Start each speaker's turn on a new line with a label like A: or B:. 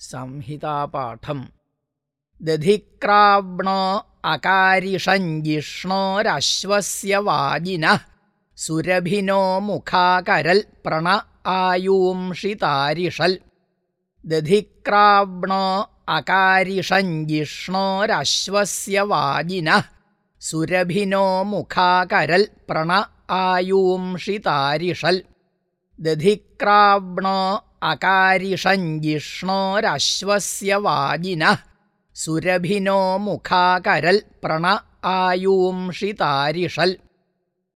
A: സംഹിതാപാഠം. ദധിക്രാവ്ണോ അകാരിഷഞ്ജിഷ്ണോരശ്വസ്യ വാജിനഃ സുരഭിനോ മുഖാകരൽ പ്രണ ആയൂംഷിതാരിഷൽ. ദധിക്രാവ്ണോ അകാരിഷഞ്ജിഷ്ണോരശ്വസ്യ വാജിനഃ സുരഭിനോ മുഖാകരൽ പ്രണ ആയൂംഷിതാരിഷൽ. ദധിക്രാവ്ണോ अकारिषञ्जिष्णोरश्वस्य वाजिनः सुरभिनो मुखाकरल् प्रण आयूंषितारिषल्।